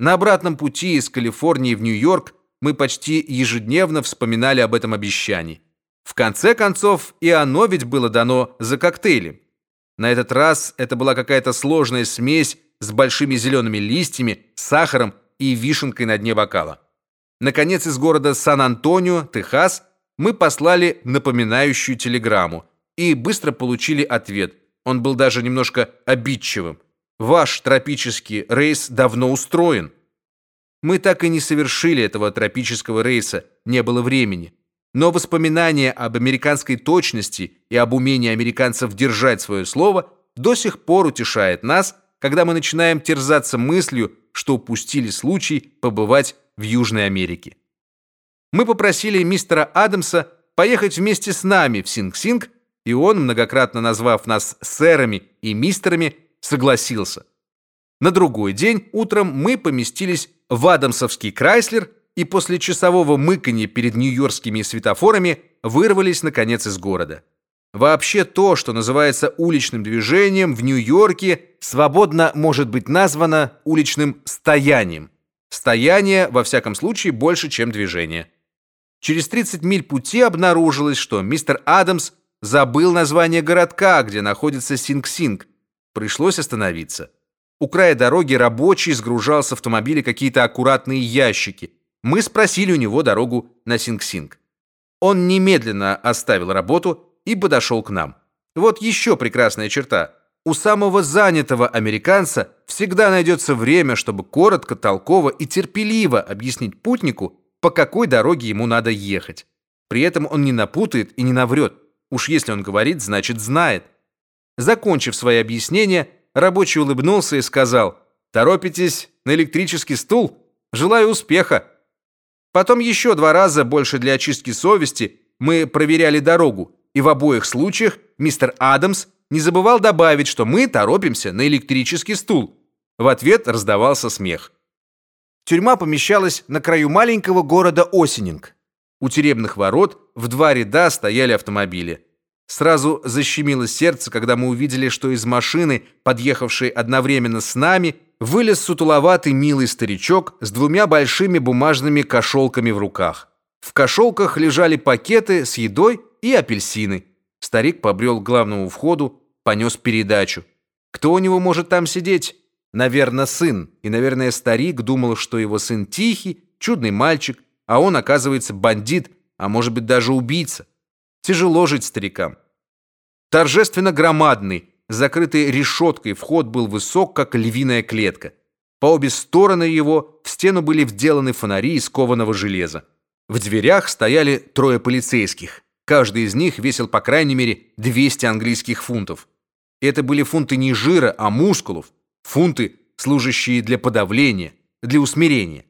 На обратном пути из Калифорнии в Нью-Йорк мы почти ежедневно вспоминали об этом обещании. В конце концов, и оно ведь было дано за коктейли. На этот раз это была какая-то сложная смесь с большими зелеными листьями, сахаром и вишенкой на дне бокала. Наконец, из города Сан-Антонио, Техас, мы послали напоминающую телеграмму и быстро получили ответ. Он был даже немножко обидчивым. Ваш тропический рейс давно устроен. Мы так и не совершили этого тропического рейса, не было времени. Но воспоминания об американской точности и об умении американцев держать свое слово до сих пор утешает нас, когда мы начинаем терзаться мыслью, что упустили случай побывать в Южной Америке. Мы попросили мистера Адамса поехать вместе с нами в Синг-Синг, и он, многократно назвав нас сэрами и мистерами, согласился. На другой день утром мы поместились в Адамсовский Крайслер и после часового мыканья перед нью-йоркскими светофорами вырвались наконец из города. Вообще то, что называется уличным движением в Нью-Йорке, свободно может быть названо уличным стоянием. Стояние во всяком случае больше, чем движение. Через 30 миль пути обнаружилось, что мистер Адамс забыл название городка, где находится Синг-Синг. Пришлось остановиться. У края дороги рабочий сгружал с автомобиля какие-то аккуратные ящики. Мы спросили у него дорогу на Синг-Синг. Он немедленно оставил работу и подошел к нам. Вот еще прекрасная черта. У самого занятого американца всегда найдется время, чтобы коротко, толково и терпеливо объяснить путнику, по какой дороге ему надо ехать. При этом он не напутает и не наврет. Уж если он говорит, значит знает. Закончив свои объяснения, рабочий улыбнулся и сказал: "Торопитесь на электрический стул? Желаю успеха". Потом еще два раза больше для очистки совести мы проверяли дорогу, и в обоих случаях мистер Адамс не забывал добавить, что мы торопимся на электрический стул. В ответ раздавался смех. Тюрьма помещалась на краю маленького города Осенинг. У тюремных ворот в два ряда стояли автомобили. Сразу защемило сердце, когда мы увидели, что из машины, подъехавшей одновременно с нами, вылез сутуловатый милый старичок с двумя большими бумажными кошелками в руках. В кошелках лежали пакеты с едой и апельсины. Старик побрел к главному входу, понес передачу. Кто у него может там сидеть? Наверное, сын. И, наверное, старик думал, что его сын тихий, чудный мальчик, а он, оказывается, бандит, а может быть даже убийца. Тяжело жить старикам. Торжественно громадный, закрытый решеткой вход был высок, как львиная клетка. По обе стороны его в стену были вделаны фонари из кованого железа. В дверях стояли трое полицейских. Каждый из них весил по крайней мере 200 английских фунтов. Это были фунты не жира, а мускулов, фунты, служащие для подавления, для усмирения.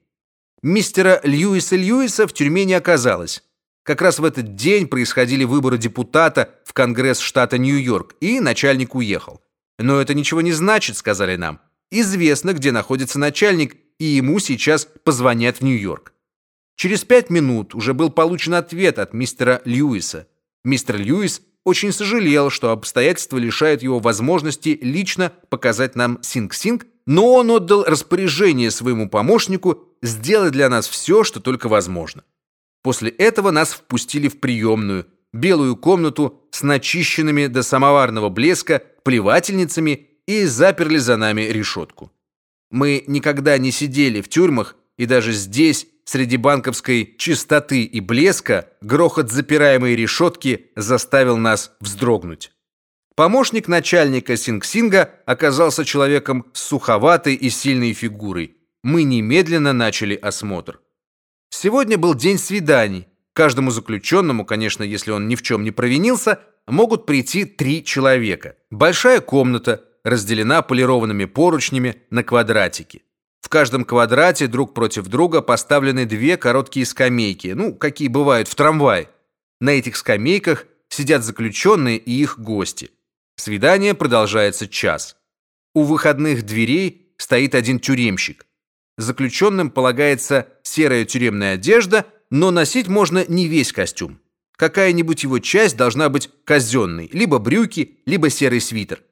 Мистера Льюиса Льюиса в тюрьме не оказалось. Как раз в этот день происходили выборы депутата в Конгресс штата Нью-Йорк, и начальник уехал. Но это ничего не значит, сказали нам. Известно, где находится начальник, и ему сейчас позвонят в Нью-Йорк. Через пять минут уже был получен ответ от мистера Льюиса. Мистер Льюис очень сожалел, что обстоятельства лишают его возможности лично показать нам Синг-Синг, но он отдал распоряжение своему помощнику сделать для нас все, что только возможно. После этого нас впустили в приемную, белую комнату с начищенными до самоварного блеска плевательницами и заперли за нами решетку. Мы никогда не сидели в тюрьмах, и даже здесь, среди банковской чистоты и блеска, грохот запираемой решетки заставил нас вздрогнуть. Помощник начальника Синг-Синга оказался человеком с суховатой и сильной фигурой. Мы немедленно начали осмотр. Сегодня был день свиданий. Каждому заключенному, конечно, если он ни в чем не провинился, могут прийти три человека. Большая комната разделена полированными поручнями на квадратики. В каждом квадрате друг против друга поставлены две короткие скамейки, ну, какие бывают в трамвае. На этих скамейках сидят заключенные и их гости. Свидание продолжается час. У выходных дверей стоит один тюремщик. Заключенным полагается серая тюремная одежда, но носить можно не весь костюм. Какая-нибудь его часть должна быть казенной, либо брюки, либо серый свитер.